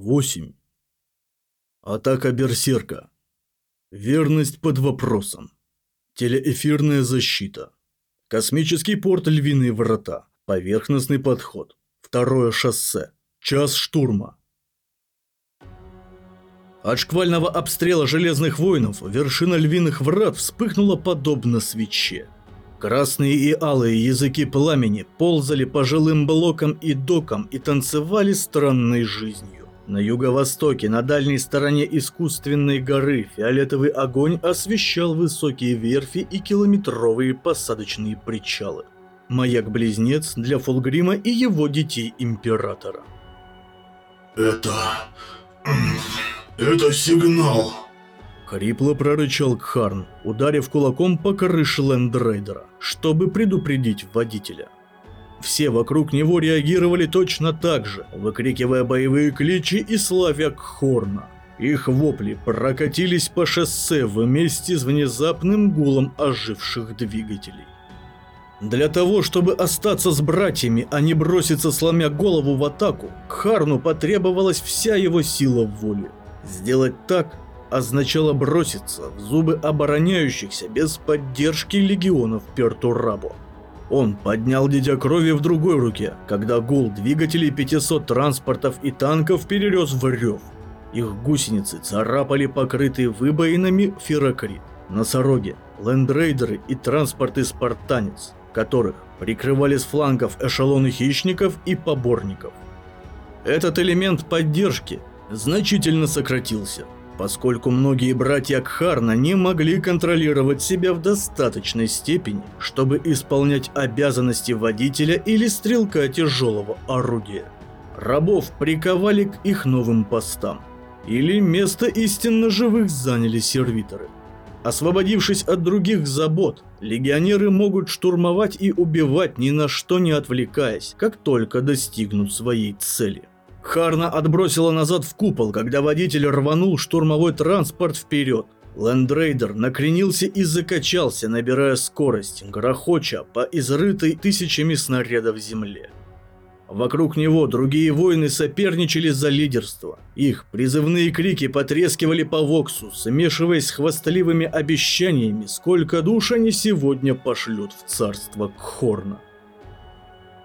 8. Атака Берсерка. Верность под вопросом. Телеэфирная защита. Космический порт Львиные врата. Поверхностный подход. Второе шоссе. Час штурма. От шквального обстрела Железных Воинов вершина Львиных Врат вспыхнула подобно свече. Красные и алые языки пламени ползали по жилым блокам и докам и танцевали странной жизнью. На юго-востоке, на дальней стороне искусственной горы, фиолетовый огонь освещал высокие верфи и километровые посадочные причалы. Маяк-близнец для Фулгрима и его детей Императора. Это... это сигнал. Хрипло прорычал Кхарн, ударив кулаком по крыше Лендрейдера, чтобы предупредить водителя. Все вокруг него реагировали точно так же, выкрикивая боевые кличи и славя Кхорна. Их вопли прокатились по шоссе вместе с внезапным гулом оживших двигателей. Для того, чтобы остаться с братьями, а не броситься сломя голову в атаку, Кхарну потребовалась вся его сила воли. Сделать так означало броситься в зубы обороняющихся без поддержки легионов Пертурабо. Он поднял дитя крови в другой руке, когда гул двигателей 500 транспортов и танков перерез в рев. Их гусеницы царапали покрытые выбоинами ферокрит, носороги, лендрейдеры и транспорты спартанец, которых прикрывали с флангов эшелоны хищников и поборников. Этот элемент поддержки значительно сократился – поскольку многие братья Кхарна не могли контролировать себя в достаточной степени, чтобы исполнять обязанности водителя или стрелка тяжелого орудия. Рабов приковали к их новым постам, или место истинно живых заняли сервиторы. Освободившись от других забот, легионеры могут штурмовать и убивать ни на что не отвлекаясь, как только достигнут своей цели. Харна отбросила назад в купол, когда водитель рванул штурмовой транспорт вперед. Лендрейдер накренился и закачался, набирая скорость, грохоча по изрытой тысячами снарядов земле. Вокруг него другие воины соперничали за лидерство. Их призывные крики потрескивали по воксу, смешиваясь с хвастливыми обещаниями, сколько душ они сегодня пошлют в царство Кхорна.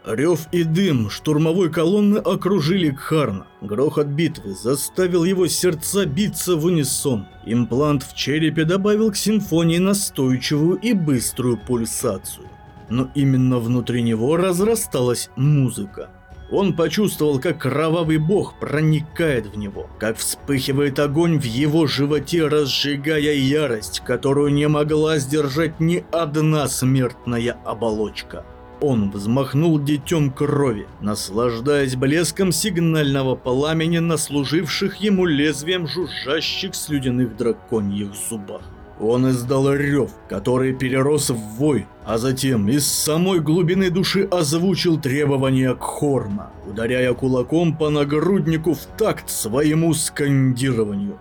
Рев и дым штурмовой колонны окружили Кхарна. Грохот битвы заставил его сердца биться в унисон. Имплант в черепе добавил к симфонии настойчивую и быструю пульсацию. Но именно внутри него разрасталась музыка. Он почувствовал, как кровавый бог проникает в него, как вспыхивает огонь в его животе, разжигая ярость, которую не могла сдержать ни одна смертная оболочка. Он взмахнул детем крови, наслаждаясь блеском сигнального пламени на служивших ему лезвием жужжащих слюдяных драконьих зубах. Он издал рев, который перерос в вой, а затем из самой глубины души озвучил требования Кхорна, ударяя кулаком по нагруднику в такт своему скандированию.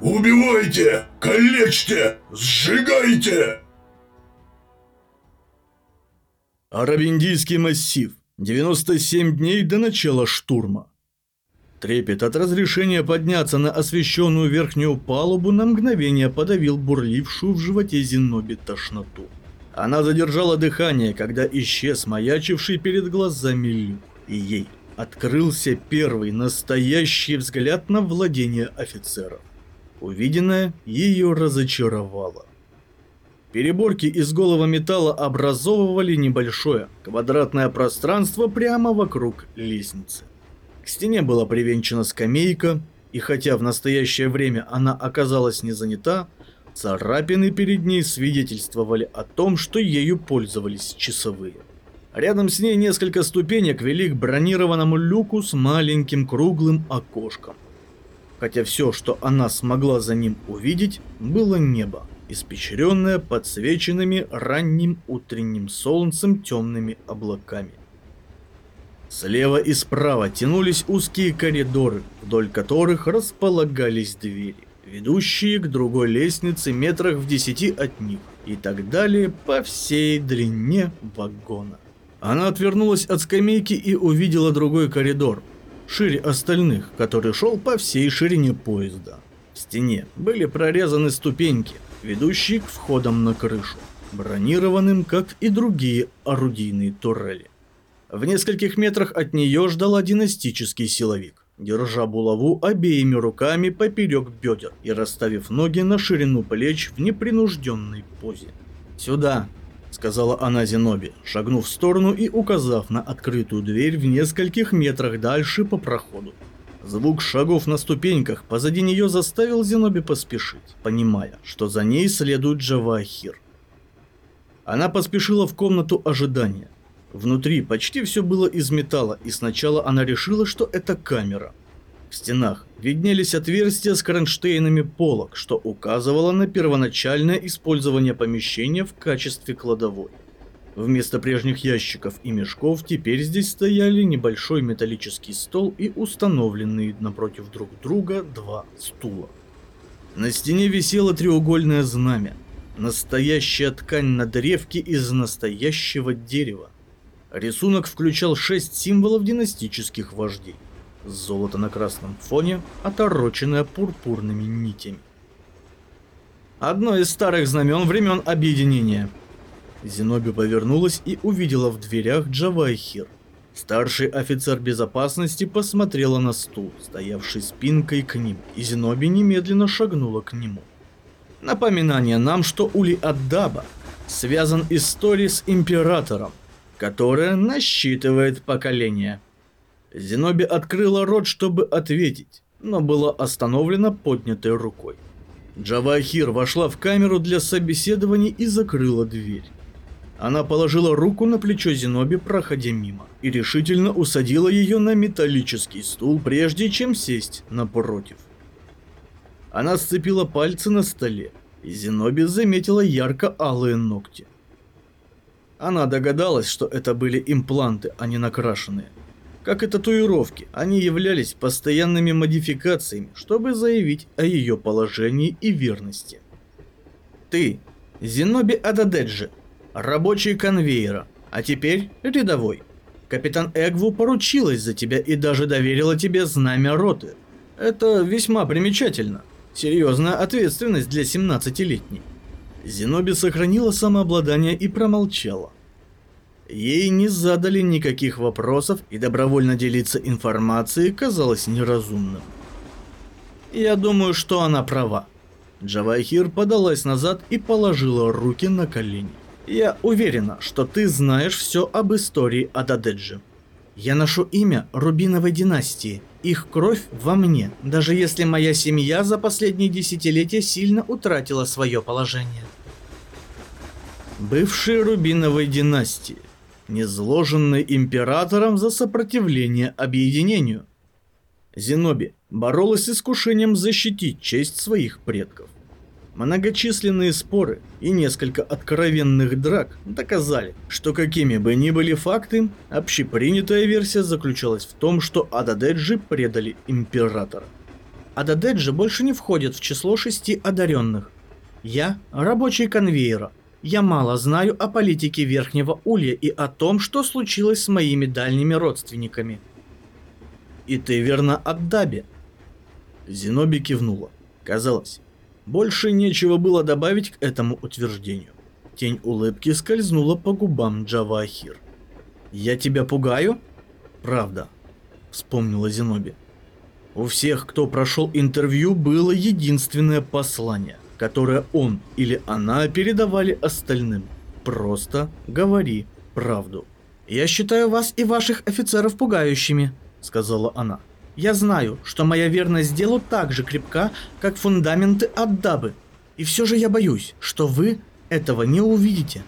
«Убивайте! Калечьте! Сжигайте!» Арабиндийский массив. 97 дней до начала штурма. Трепет от разрешения подняться на освещенную верхнюю палубу на мгновение подавил бурлившую в животе Зеноби тошноту. Она задержала дыхание, когда исчез маячивший перед глазами люк, и ей открылся первый настоящий взгляд на владение офицеров. Увиденное ее разочаровало. Переборки из голого металла образовывали небольшое квадратное пространство прямо вокруг лестницы. К стене была привинчена скамейка, и хотя в настоящее время она оказалась не занята, царапины перед ней свидетельствовали о том, что ею пользовались часовые. Рядом с ней несколько ступенек вели к бронированному люку с маленьким круглым окошком. Хотя все, что она смогла за ним увидеть, было небо испещренная подсвеченными ранним утренним солнцем темными облаками. Слева и справа тянулись узкие коридоры, вдоль которых располагались двери, ведущие к другой лестнице метрах в десяти от них, и так далее по всей длине вагона. Она отвернулась от скамейки и увидела другой коридор. шире остальных, который шел по всей ширине поезда. В стене были прорезаны ступеньки, ведущие к входам на крышу, бронированным, как и другие орудийные турели. В нескольких метрах от нее ждал династический силовик, держа булаву обеими руками поперек бедер и расставив ноги на ширину плеч в непринужденной позе. «Сюда!» — сказала она Зеноби, шагнув в сторону и указав на открытую дверь в нескольких метрах дальше по проходу. Звук шагов на ступеньках позади нее заставил Зеноби поспешить, понимая, что за ней следует Джавахир. Она поспешила в комнату ожидания, Внутри почти все было из металла, и сначала она решила, что это камера. В стенах виднелись отверстия с кронштейнами полок, что указывало на первоначальное использование помещения в качестве кладовой. Вместо прежних ящиков и мешков теперь здесь стояли небольшой металлический стол и установленные напротив друг друга два стула. На стене висело треугольное знамя. Настоящая ткань на древке из настоящего дерева. Рисунок включал шесть символов династических вождей. Золото на красном фоне, отороченное пурпурными нитями. Одно из старых знамен времен объединения. Зеноби повернулась и увидела в дверях Джавайхир. Старший офицер безопасности посмотрела на стул, стоявший спинкой к ним, и Зеноби немедленно шагнула к нему. Напоминание нам, что Ули Аддаба связан историей с Императором, которая насчитывает поколения. Зеноби открыла рот, чтобы ответить, но была остановлена поднятой рукой. Джавахир вошла в камеру для собеседований и закрыла дверь. Она положила руку на плечо Зеноби, проходя мимо, и решительно усадила ее на металлический стул, прежде чем сесть напротив. Она сцепила пальцы на столе, и Зеноби заметила ярко-алые ногти. Она догадалась, что это были импланты, а не накрашенные. Как и татуировки, они являлись постоянными модификациями, чтобы заявить о ее положении и верности. Ты, Зеноби Ададеджи, рабочий конвейера, а теперь рядовой. Капитан Эгву поручилась за тебя и даже доверила тебе знамя роты. Это весьма примечательно. Серьезная ответственность для 17-летней. Зеноби сохранила самообладание и промолчала. Ей не задали никаких вопросов, и добровольно делиться информацией казалось неразумным. Я думаю, что она права. Джавахир подалась назад и положила руки на колени. Я уверена, что ты знаешь все об истории Ададеджи. Я ношу имя Рубиновой династии. Их кровь во мне, даже если моя семья за последние десятилетия сильно утратила свое положение. Бывшие Рубиновой династии, незложенной императором за сопротивление объединению. Зеноби боролась с искушением защитить честь своих предков. Многочисленные споры и несколько откровенных драк доказали, что какими бы ни были факты, общепринятая версия заключалась в том, что Ададеджи предали императора. Ададеджи больше не входят в число шести одаренных. Я рабочий конвейера. Я мало знаю о политике Верхнего Улья и о том, что случилось с моими дальними родственниками. И ты верна Аддабе. Зеноби кивнула. Казалось, больше нечего было добавить к этому утверждению. Тень улыбки скользнула по губам Джавахир. «Я тебя пугаю?» «Правда», — вспомнила Зеноби. У всех, кто прошел интервью, было единственное послание, которое он или она передавали остальным. Просто говори правду. «Я считаю вас и ваших офицеров пугающими», — сказала она. Я знаю, что моя верность делу так же крепка, как фундаменты Аддабы. И все же я боюсь, что вы этого не увидите.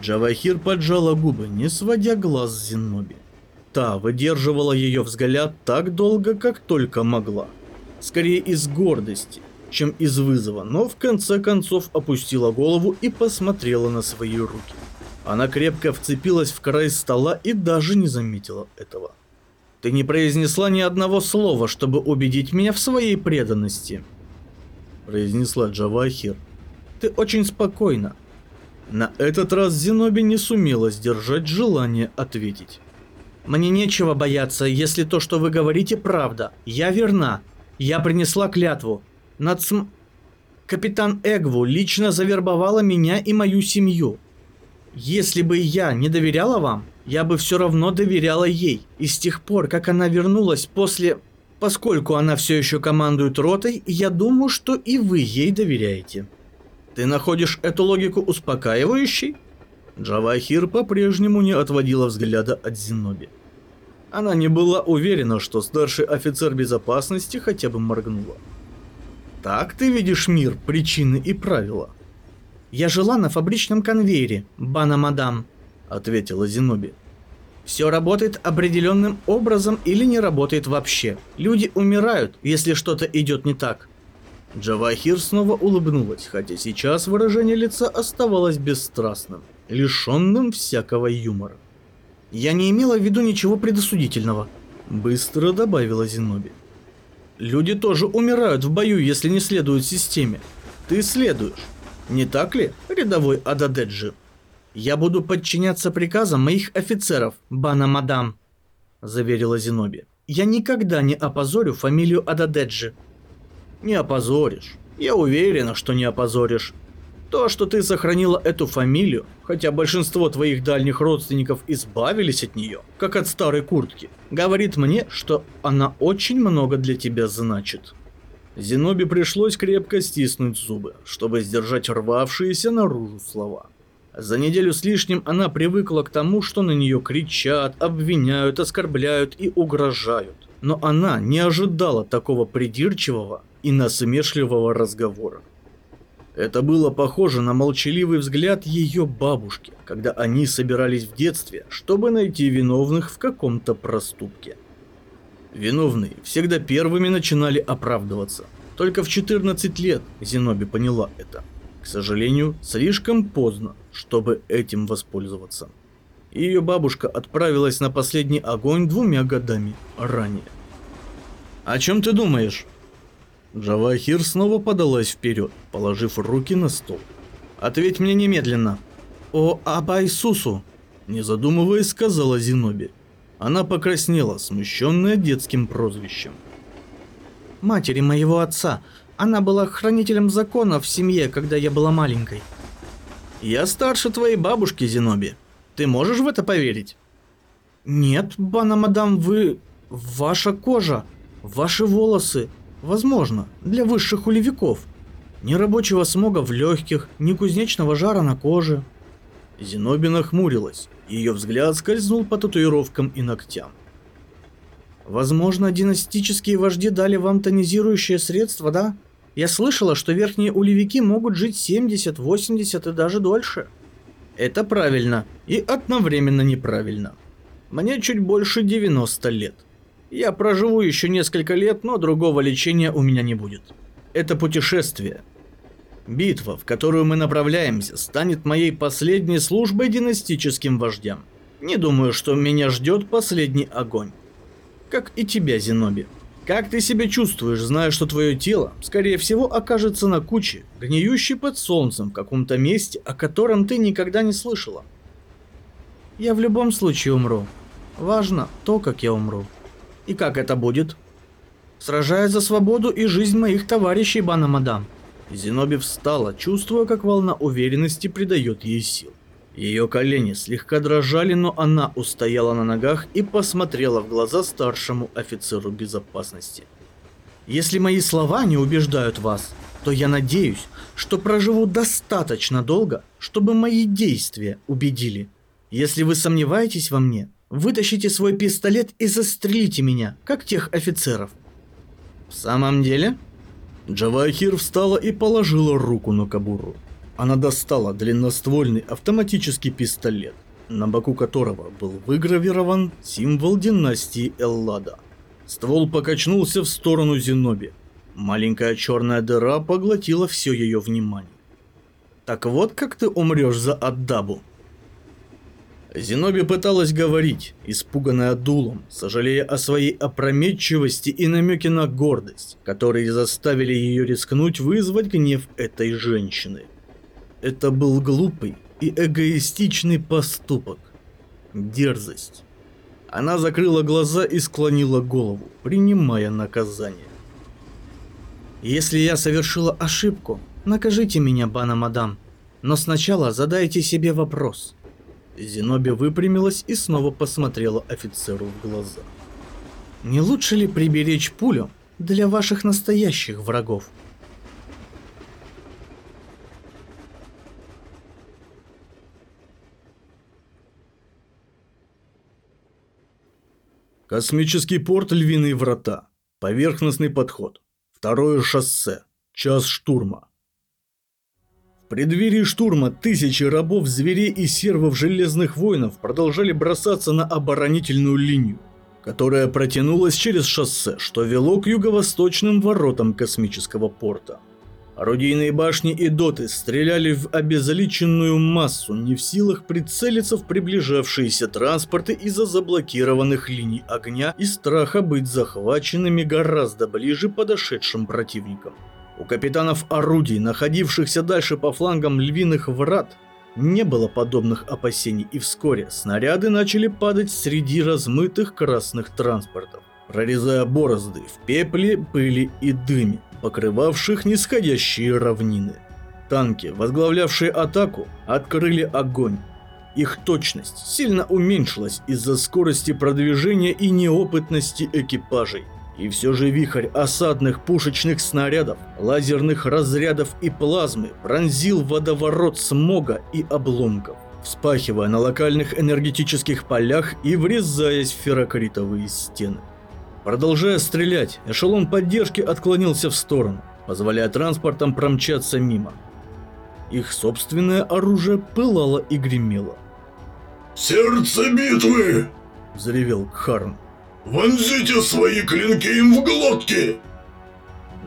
Джавахир поджала губы, не сводя глаз с Зеноби. Та выдерживала ее взгляд так долго, как только могла. Скорее из гордости, чем из вызова, но в конце концов опустила голову и посмотрела на свои руки. Она крепко вцепилась в край стола и даже не заметила этого. Ты не произнесла ни одного слова, чтобы убедить меня в своей преданности. Произнесла Джавахир. Ты очень спокойна. На этот раз Зеноби не сумела сдержать желание ответить. Мне нечего бояться, если то, что вы говорите, правда. Я верна. Я принесла клятву. Нацм... Капитан Эгву лично завербовала меня и мою семью. Если бы я не доверяла вам, я бы все равно доверяла ей. И с тех пор, как она вернулась после... Поскольку она все еще командует ротой, я думаю, что и вы ей доверяете. Ты находишь эту логику успокаивающей? Джавахир по-прежнему не отводила взгляда от Зиноби. Она не была уверена, что старший офицер безопасности хотя бы моргнула. Так ты видишь мир, причины и правила. Я жила на фабричном конвейере, бана мадам, ответила Зиноби. Все работает определенным образом или не работает вообще. Люди умирают, если что-то идет не так. Джавахир снова улыбнулась, хотя сейчас выражение лица оставалось бесстрастным, лишенным всякого юмора. «Я не имела в виду ничего предосудительного», — быстро добавила Зиноби. «Люди тоже умирают в бою, если не следуют системе. Ты следуешь. Не так ли, рядовой Ададеджи?» «Я буду подчиняться приказам моих офицеров, бана мадам», — заверила Зиноби. «Я никогда не опозорю фамилию Ададеджи». «Не опозоришь. Я уверена, что не опозоришь. То, что ты сохранила эту фамилию, хотя большинство твоих дальних родственников избавились от нее, как от старой куртки, говорит мне, что она очень много для тебя значит. Зеноби пришлось крепко стиснуть зубы, чтобы сдержать рвавшиеся наружу слова. За неделю с лишним она привыкла к тому, что на нее кричат, обвиняют, оскорбляют и угрожают. Но она не ожидала такого придирчивого и насмешливого разговора. Это было похоже на молчаливый взгляд ее бабушки, когда они собирались в детстве, чтобы найти виновных в каком-то проступке. Виновные всегда первыми начинали оправдываться. Только в 14 лет Зеноби поняла это. Сожалению, слишком поздно, чтобы этим воспользоваться. Ее бабушка отправилась на последний огонь двумя годами ранее. «О чем ты думаешь?» Джавахир снова подалась вперед, положив руки на стол. «Ответь мне немедленно!» «О Абайсусу!» Не задумываясь, сказала Зиноби. Она покраснела, смущенная детским прозвищем. «Матери моего отца. Она была хранителем закона в семье, когда я была маленькой». «Я старше твоей бабушки, Зиноби. Ты можешь в это поверить?» «Нет, бана мадам, вы... Ваша кожа, ваши волосы, Возможно, для высших улевиков. Ни рабочего смога в легких, ни кузнечного жара на коже. Зиноби нахмурилась, ее взгляд скользнул по татуировкам и ногтям. Возможно, династические вожди дали вам тонизирующее средство, да? Я слышала, что верхние улевики могут жить 70, 80 и даже дольше. Это правильно и одновременно неправильно. Мне чуть больше 90 лет. Я проживу еще несколько лет, но другого лечения у меня не будет. Это путешествие. Битва, в которую мы направляемся, станет моей последней службой династическим вождям. Не думаю, что меня ждет последний огонь. Как и тебя, Зеноби. Как ты себя чувствуешь, зная, что твое тело, скорее всего, окажется на куче, гниющей под солнцем в каком-то месте, о котором ты никогда не слышала? Я в любом случае умру. Важно то, как я умру. И как это будет? Сражаясь за свободу и жизнь моих товарищей, бана мадам. Зиноби встала, чувствуя, как волна уверенности придает ей сил. Ее колени слегка дрожали, но она устояла на ногах и посмотрела в глаза старшему офицеру безопасности. «Если мои слова не убеждают вас, то я надеюсь, что проживу достаточно долго, чтобы мои действия убедили. Если вы сомневаетесь во мне, Вытащите свой пистолет и застрелите меня, как тех офицеров. В самом деле? Джавахир встала и положила руку на кобуру. Она достала длинноствольный автоматический пистолет, на боку которого был выгравирован символ династии Эллада. Ствол покачнулся в сторону Зеноби. Маленькая черная дыра поглотила все ее внимание. Так вот как ты умрешь за Аддабу. Зиноби пыталась говорить, испуганная дулом, сожалея о своей опрометчивости и намеке на гордость, которые заставили ее рискнуть вызвать гнев этой женщины. Это был глупый и эгоистичный поступок. Дерзость. Она закрыла глаза и склонила голову, принимая наказание. Если я совершила ошибку, накажите меня, бана мадам. Но сначала задайте себе вопрос. Зеноби выпрямилась и снова посмотрела офицеру в глаза. Не лучше ли приберечь пулю для ваших настоящих врагов? Космический порт Львиные врата. Поверхностный подход. Второе шоссе. Час штурма. В преддверии штурма тысячи рабов, зверей и сервов железных воинов продолжали бросаться на оборонительную линию, которая протянулась через шоссе, что вело к юго-восточным воротам космического порта. Орудийные башни и доты стреляли в обезличенную массу, не в силах прицелиться в приближавшиеся транспорты из-за заблокированных линий огня и страха быть захваченными гораздо ближе подошедшим противникам. У капитанов орудий, находившихся дальше по флангам львиных врат, не было подобных опасений, и вскоре снаряды начали падать среди размытых красных транспортов, прорезая борозды в пепле, пыли и дыме покрывавших нисходящие равнины. Танки, возглавлявшие атаку, открыли огонь. Их точность сильно уменьшилась из-за скорости продвижения и неопытности экипажей. И все же вихрь осадных пушечных снарядов, лазерных разрядов и плазмы пронзил водоворот смога и обломков, вспахивая на локальных энергетических полях и врезаясь в феррокритовые стены. Продолжая стрелять, эшелон поддержки отклонился в сторону, позволяя транспортам промчаться мимо. Их собственное оружие пылало и гремело. «Сердце битвы!» – взревел Кхарн. «Вонзите свои клинки им в глотки!»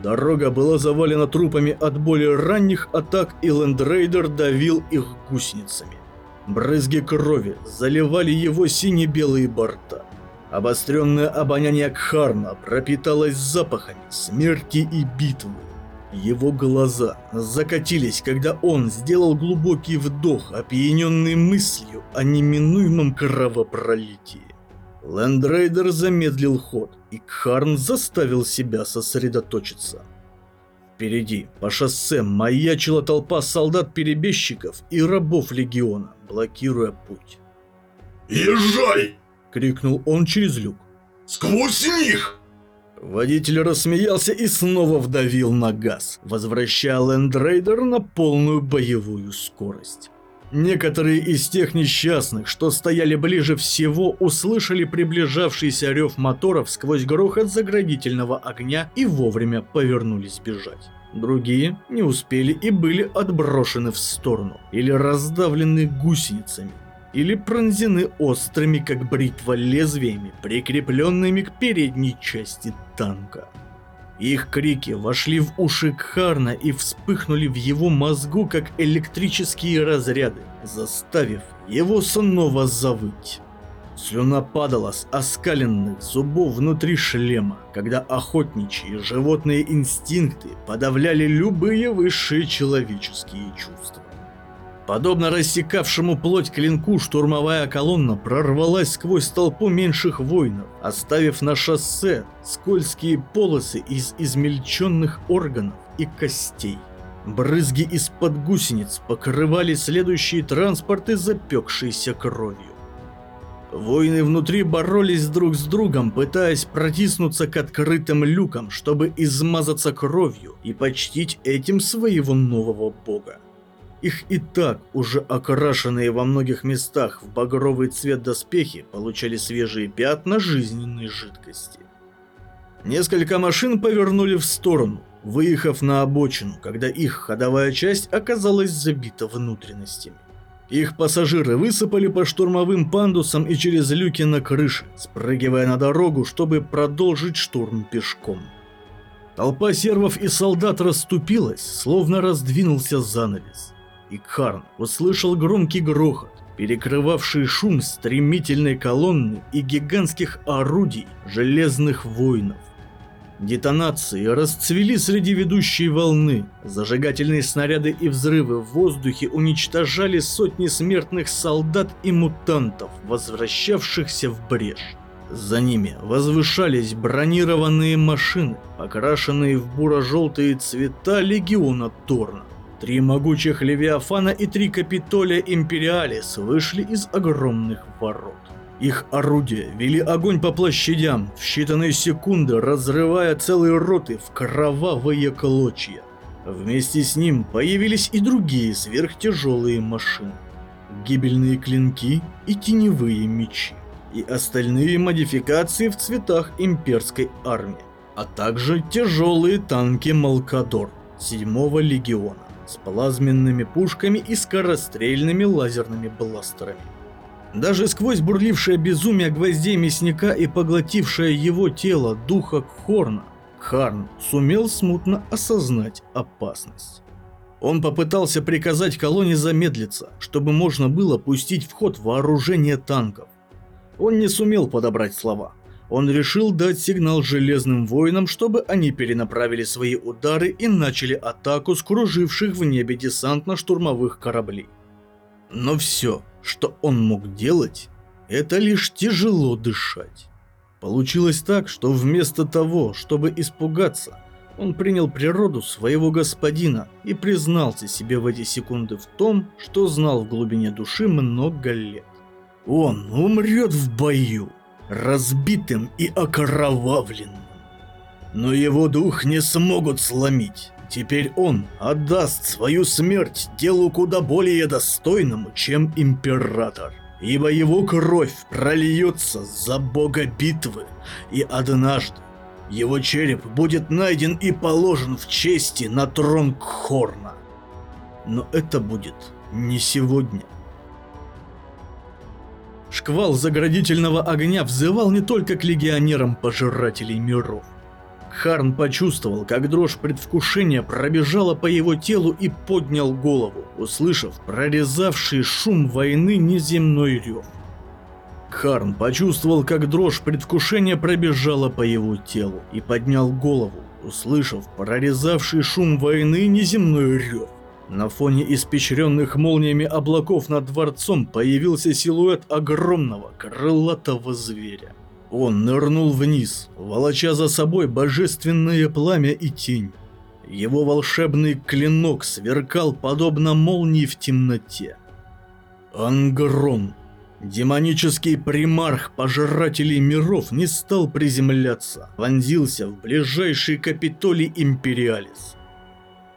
Дорога была завалена трупами от более ранних атак, и Лендрейдер давил их гусеницами. Брызги крови заливали его сине-белые борта. Обостренное обоняние Кхарна пропиталось запахами смерти и битвы. Его глаза закатились, когда он сделал глубокий вдох, опьяненный мыслью о неминуемом кровопролитии. Лендрейдер замедлил ход, и Кхарн заставил себя сосредоточиться. Впереди, по шоссе, маячила толпа солдат-перебежчиков и рабов легиона, блокируя путь. «Езжай!» — крикнул он через люк. «Сквозь них!» Водитель рассмеялся и снова вдавил на газ, возвращая Лендрейдер на полную боевую скорость. Некоторые из тех несчастных, что стояли ближе всего, услышали приближавшийся рев моторов сквозь грохот заградительного огня и вовремя повернулись бежать. Другие не успели и были отброшены в сторону или раздавлены гусеницами, или пронзены острыми, как бритва, лезвиями, прикрепленными к передней части танка. Их крики вошли в уши Кхарна и вспыхнули в его мозгу, как электрические разряды, заставив его снова завыть. Слюна падала с оскаленных зубов внутри шлема, когда охотничьи животные инстинкты подавляли любые высшие человеческие чувства. Подобно рассекавшему плоть клинку, штурмовая колонна прорвалась сквозь толпу меньших воинов, оставив на шоссе скользкие полосы из измельченных органов и костей. Брызги из-под гусениц покрывали следующие транспорты, запекшиеся кровью. Воины внутри боролись друг с другом, пытаясь протиснуться к открытым люкам, чтобы измазаться кровью и почтить этим своего нового бога. Их и так уже окрашенные во многих местах в багровый цвет доспехи получали свежие пятна жизненной жидкости. Несколько машин повернули в сторону, выехав на обочину, когда их ходовая часть оказалась забита внутренностями. Их пассажиры высыпали по штурмовым пандусам и через люки на крыше, спрыгивая на дорогу, чтобы продолжить штурм пешком. Толпа сервов и солдат расступилась, словно раздвинулся занавес и Карн услышал громкий грохот, перекрывавший шум стремительной колонны и гигантских орудий железных воинов. Детонации расцвели среди ведущей волны. Зажигательные снаряды и взрывы в воздухе уничтожали сотни смертных солдат и мутантов, возвращавшихся в брешь. За ними возвышались бронированные машины, окрашенные в буро-желтые цвета легиона Торна. Три могучих Левиафана и три Капитолия Империалис вышли из огромных ворот. Их орудия вели огонь по площадям, в считанные секунды разрывая целые роты в кровавые клочья. Вместе с ним появились и другие сверхтяжелые машины. Гибельные клинки и теневые мечи. И остальные модификации в цветах имперской армии. А также тяжелые танки Малкадор 7 легиона с плазменными пушками и скорострельными лазерными бластерами. Даже сквозь бурлившее безумие гвоздей мясника и поглотившее его тело духа Кхорна, Харн сумел смутно осознать опасность. Он попытался приказать колонне замедлиться, чтобы можно было пустить в ход вооружение танков. Он не сумел подобрать слова. Он решил дать сигнал железным воинам, чтобы они перенаправили свои удары и начали атаку с круживших в небе десантно-штурмовых кораблей. Но все, что он мог делать, это лишь тяжело дышать. Получилось так, что вместо того, чтобы испугаться, он принял природу своего господина и признался себе в эти секунды в том, что знал в глубине души много лет. Он умрет в бою, разбитым и окровавленным. Но его дух не смогут сломить. Теперь он отдаст свою смерть делу куда более достойному, чем император. Ибо его кровь прольется за бога битвы, и однажды его череп будет найден и положен в чести на трон Кхорна. Но это будет не сегодня. Шквал заградительного огня взывал не только к легионерам пожирателей миров. Харн почувствовал, как дрожь предвкушения пробежала по его телу и поднял голову, услышав прорезавший шум войны неземной рев. Харн почувствовал, как дрожь предвкушения пробежала по его телу и поднял голову, услышав прорезавший шум войны неземной рев. На фоне испещренных молниями облаков над дворцом появился силуэт огромного крылатого зверя. Он нырнул вниз, волоча за собой божественное пламя и тень. Его волшебный клинок сверкал подобно молнии в темноте. Ангрон, демонический примарх пожирателей миров, не стал приземляться, вонзился в ближайший Капитолий Империалис.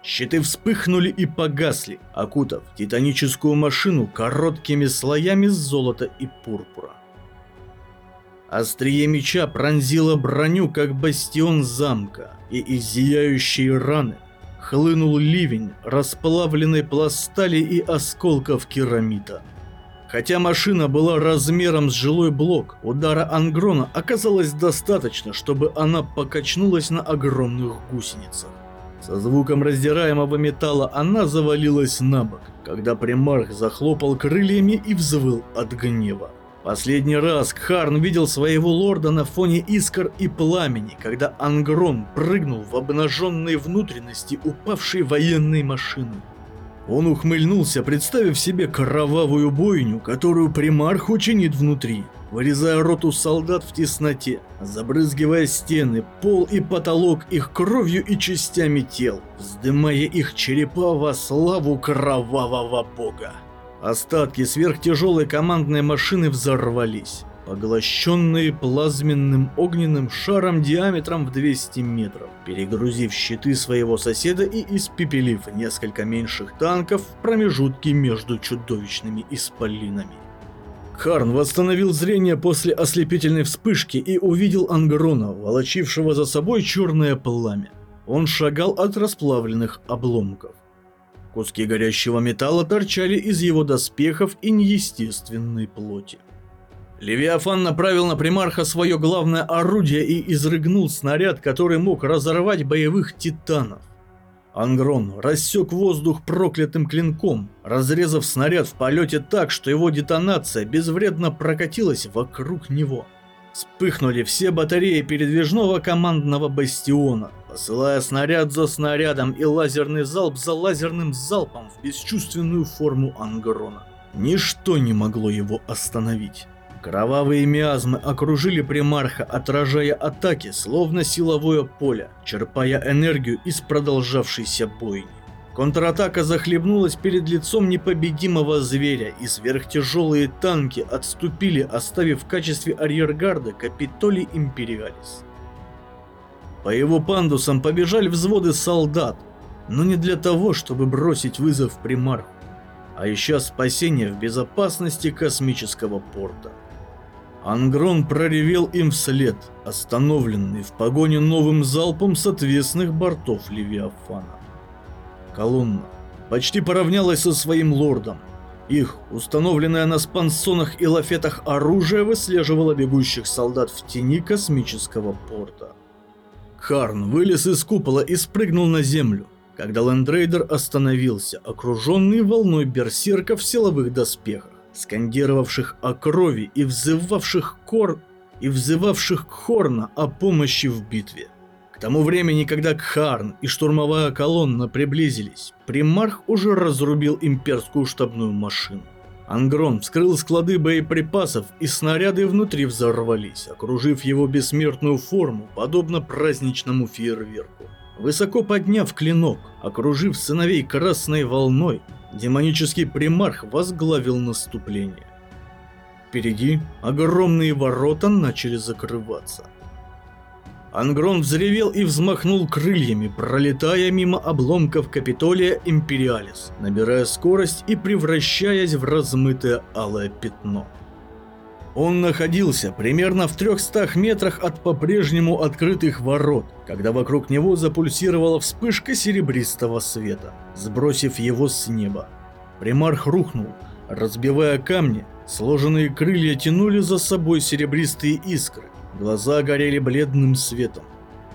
Щиты вспыхнули и погасли, окутав титаническую машину короткими слоями золота и пурпура. Острие меча пронзило броню, как бастион замка, и из зияющей раны хлынул ливень расплавленной пластали и осколков керамита. Хотя машина была размером с жилой блок, удара Ангрона оказалось достаточно, чтобы она покачнулась на огромных гусеницах. Со звуком раздираемого металла она завалилась на бок, когда примарх захлопал крыльями и взвыл от гнева. Последний раз Кхарн видел своего лорда на фоне искр и пламени, когда Ангрон прыгнул в обнаженные внутренности упавшей военной машины. Он ухмыльнулся, представив себе кровавую бойню, которую примарх учинит внутри, вырезая роту солдат в тесноте, забрызгивая стены, пол и потолок их кровью и частями тел, вздымая их черепа во славу кровавого бога. Остатки сверхтяжелой командной машины взорвались, поглощенные плазменным огненным шаром диаметром в 200 метров, перегрузив щиты своего соседа и испепелив несколько меньших танков в промежутке между чудовищными исполинами. Харн восстановил зрение после ослепительной вспышки и увидел Ангрона, волочившего за собой черное пламя. Он шагал от расплавленных обломков. Куски горящего металла торчали из его доспехов и неестественной плоти. Левиафан направил на примарха свое главное орудие и изрыгнул снаряд, который мог разорвать боевых титанов. Ангрон рассек воздух проклятым клинком, разрезав снаряд в полете так, что его детонация безвредно прокатилась вокруг него. Вспыхнули все батареи передвижного командного бастиона, посылая снаряд за снарядом и лазерный залп за лазерным залпом в бесчувственную форму Ангрона. Ничто не могло его остановить. Кровавые миазмы окружили примарха, отражая атаки, словно силовое поле, черпая энергию из продолжавшейся бойни. Контратака захлебнулась перед лицом непобедимого зверя, и сверхтяжелые танки отступили, оставив в качестве арьергарда Капитолий Империалис. По его пандусам побежали взводы солдат, но не для того, чтобы бросить вызов примарху, а ища спасения в безопасности космического порта. Ангрон проревел им вслед, остановленный в погоне новым залпом с отвесных бортов Левиафана. Колонна почти поравнялась со своим лордом. Их, установленное на спансонах и лафетах оружие, выслеживало бегущих солдат в тени космического порта. Харн вылез из купола и спрыгнул на землю, когда Лендрейдер остановился, окруженный волной берсерков в силовых доспехах, скандировавших о крови и взывавших кор и взывавших Хорна о помощи в битве. К тому времени, когда Кхарн и штурмовая колонна приблизились, примарх уже разрубил имперскую штабную машину. Ангрон вскрыл склады боеприпасов, и снаряды внутри взорвались, окружив его бессмертную форму, подобно праздничному фейерверку. Высоко подняв клинок, окружив сыновей красной волной, демонический примарх возглавил наступление. Впереди огромные ворота начали закрываться. Ангрон взревел и взмахнул крыльями, пролетая мимо обломков Капитолия Империалис, набирая скорость и превращаясь в размытое алое пятно. Он находился примерно в 300 метрах от по-прежнему открытых ворот, когда вокруг него запульсировала вспышка серебристого света, сбросив его с неба. Примарх рухнул, разбивая камни, сложенные крылья тянули за собой серебристые искры, Глаза горели бледным светом.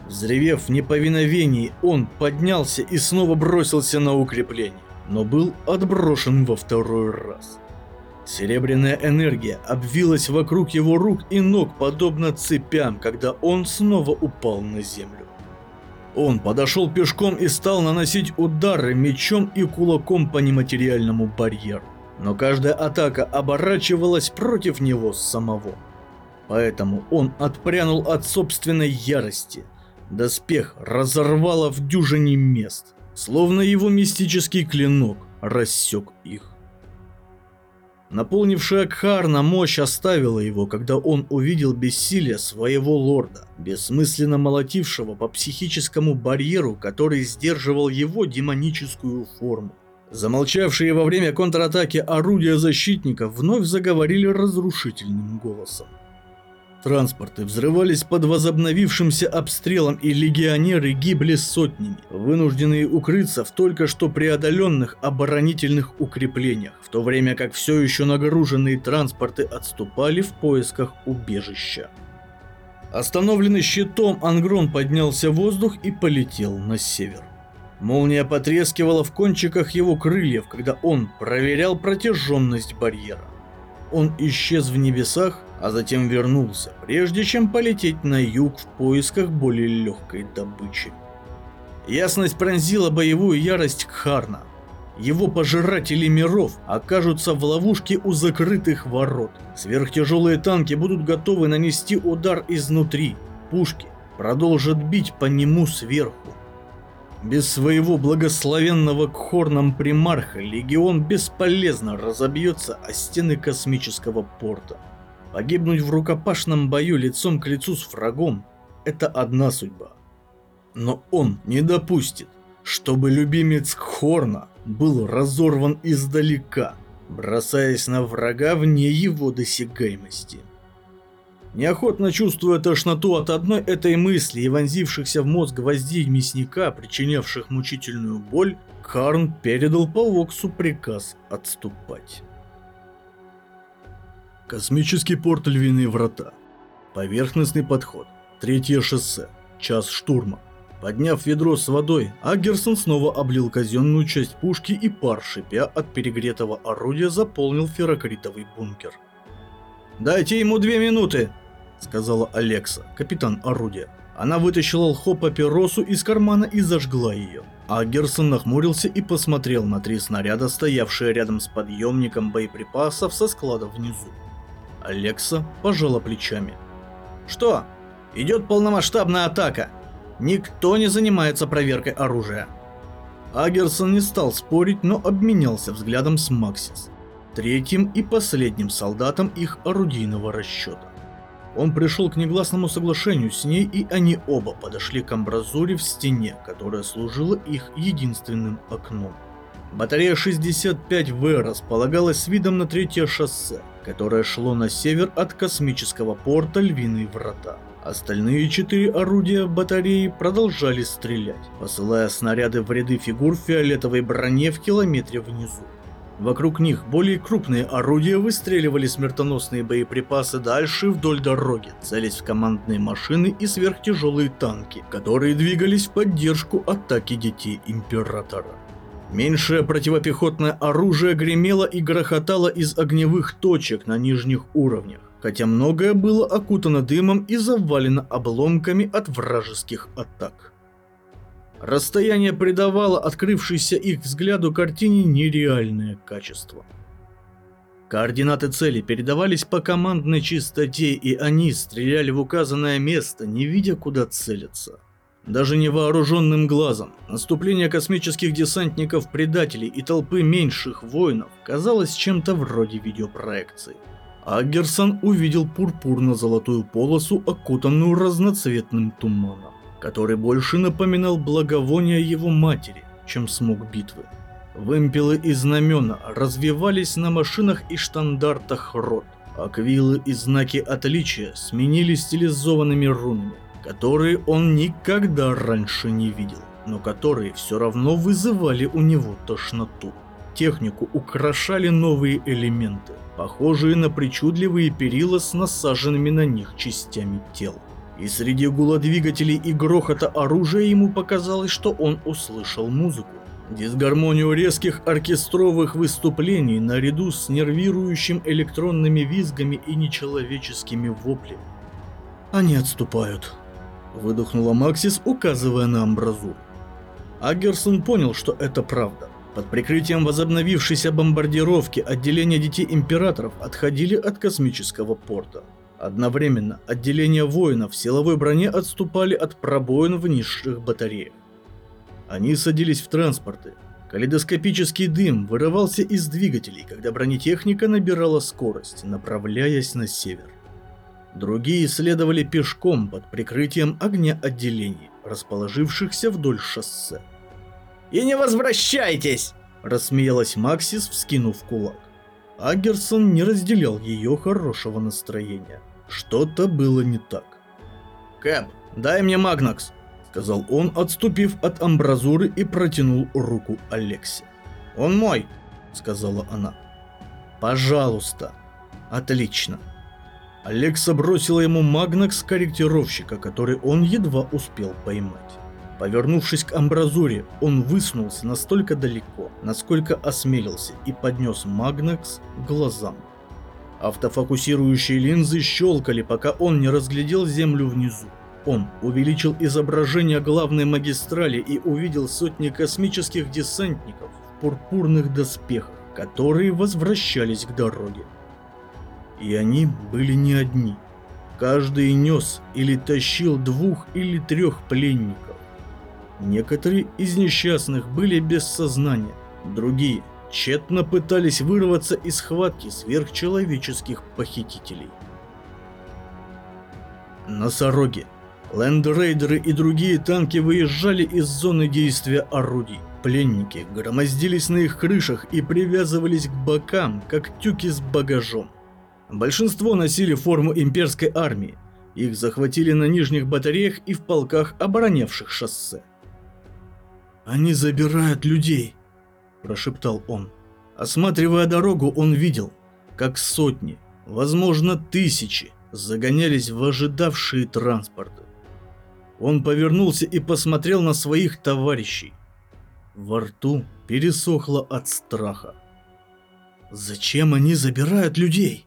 Взревев в неповиновении, он поднялся и снова бросился на укрепление, но был отброшен во второй раз. Серебряная энергия обвилась вокруг его рук и ног, подобно цепям, когда он снова упал на землю. Он подошел пешком и стал наносить удары мечом и кулаком по нематериальному барьеру. Но каждая атака оборачивалась против него самого. Поэтому он отпрянул от собственной ярости. Доспех разорвало в дюжине мест, словно его мистический клинок рассек их. Наполнившая Кхарна мощь оставила его, когда он увидел бессилие своего лорда, бессмысленно молотившего по психическому барьеру, который сдерживал его демоническую форму. Замолчавшие во время контратаки орудия защитников вновь заговорили разрушительным голосом. Транспорты взрывались под возобновившимся обстрелом, и легионеры гибли сотнями, вынужденные укрыться в только что преодоленных оборонительных укреплениях, в то время как все еще нагруженные транспорты отступали в поисках убежища. Остановленный щитом, Ангрон поднялся в воздух и полетел на север. Молния потрескивала в кончиках его крыльев, когда он проверял протяженность барьера. Он исчез в небесах, а затем вернулся, прежде чем полететь на юг в поисках более легкой добычи. Ясность пронзила боевую ярость Кхарна. Его пожиратели миров окажутся в ловушке у закрытых ворот. Сверхтяжелые танки будут готовы нанести удар изнутри. Пушки продолжат бить по нему сверху. Без своего благословенного кхорном примарха легион бесполезно разобьется о стены космического порта. Погибнуть в рукопашном бою лицом к лицу с врагом – это одна судьба. Но он не допустит, чтобы любимец Кхорна был разорван издалека, бросаясь на врага вне его досягаемости. Неохотно чувствуя тошноту от одной этой мысли и вонзившихся в мозг гвоздей мясника, причинявших мучительную боль, Карн передал по Воксу приказ отступать. Космический порт Львиные Врата. Поверхностный подход. Третье шоссе. Час штурма. Подняв ведро с водой, Аггерсон снова облил казенную часть пушки и пар, шипя от перегретого орудия, заполнил феррокритовый бункер. «Дайте ему две минуты!» сказала Алекса, капитан орудия. Она вытащила лхо папиросу из кармана и зажгла ее. Агерсон нахмурился и посмотрел на три снаряда, стоявшие рядом с подъемником боеприпасов со склада внизу. Алекса пожала плечами. Что? Идет полномасштабная атака. Никто не занимается проверкой оружия. Агерсон не стал спорить, но обменялся взглядом с Максис, третьим и последним солдатом их орудийного расчета. Он пришел к негласному соглашению с ней, и они оба подошли к амбразуре в стене, которая служила их единственным окном. Батарея 65В располагалась с видом на третье шоссе, которое шло на север от космического порта Львиные Врата. Остальные четыре орудия батареи продолжали стрелять, посылая снаряды в ряды фигур фиолетовой броне в километре внизу. Вокруг них более крупные орудия выстреливали смертоносные боеприпасы дальше вдоль дороги, целясь в командные машины и сверхтяжелые танки, которые двигались в поддержку атаки детей Императора. Меньшее противопехотное оружие гремело и грохотало из огневых точек на нижних уровнях, хотя многое было окутано дымом и завалено обломками от вражеских атак. Расстояние придавало открывшейся их взгляду картине нереальное качество. Координаты цели передавались по командной частоте, и они стреляли в указанное место, не видя, куда целиться. Даже невооруженным глазом наступление космических десантников-предателей и толпы меньших воинов казалось чем-то вроде видеопроекции. Аггерсон увидел пурпурно-золотую полосу, окутанную разноцветным туманом который больше напоминал благовоние его матери, чем смог битвы. Вымпелы и знамена развивались на машинах и штандартах рот. Аквилы и знаки отличия сменились стилизованными рунами, которые он никогда раньше не видел, но которые все равно вызывали у него тошноту. Технику украшали новые элементы, похожие на причудливые перила с насаженными на них частями тел и среди гула двигателей и грохота оружия ему показалось, что он услышал музыку. Дисгармонию резких оркестровых выступлений наряду с нервирующим электронными визгами и нечеловеческими воплями. «Они отступают», — выдохнула Максис, указывая на амбразуру. Агерсон понял, что это правда. Под прикрытием возобновившейся бомбардировки отделения детей императоров отходили от космического порта. Одновременно отделения воинов в силовой броне отступали от пробоин в низших батареях. Они садились в транспорты. Калейдоскопический дым вырывался из двигателей, когда бронетехника набирала скорость, направляясь на север. Другие следовали пешком под прикрытием огня отделений, расположившихся вдоль шоссе. «И не возвращайтесь!» – рассмеялась Максис, вскинув кулак. Агерсон не разделял ее хорошего настроения. Что-то было не так. «Кэп, дай мне Магнакс», — сказал он, отступив от амбразуры и протянул руку Алексе. «Он мой», — сказала она. «Пожалуйста». «Отлично». Алекса бросила ему Магнакс корректировщика, который он едва успел поймать. Повернувшись к амбразуре, он высунулся настолько далеко, насколько осмелился, и поднес Магнакс к глазам. Автофокусирующие линзы щелкали, пока он не разглядел землю внизу. Он увеличил изображение главной магистрали и увидел сотни космических десантников в пурпурных доспехах, которые возвращались к дороге. И они были не одни. Каждый нес или тащил двух или трех пленников. Некоторые из несчастных были без сознания, другие тщетно пытались вырваться из схватки сверхчеловеческих похитителей. Носороги, лендрейдеры и другие танки выезжали из зоны действия орудий. Пленники громоздились на их крышах и привязывались к бокам, как тюки с багажом. Большинство носили форму имперской армии. Их захватили на нижних батареях и в полках, оборонявших шоссе. «Они забирают людей», – прошептал он. Осматривая дорогу, он видел, как сотни, возможно тысячи, загонялись в ожидавшие транспорты. Он повернулся и посмотрел на своих товарищей. Во рту пересохло от страха. «Зачем они забирают людей?»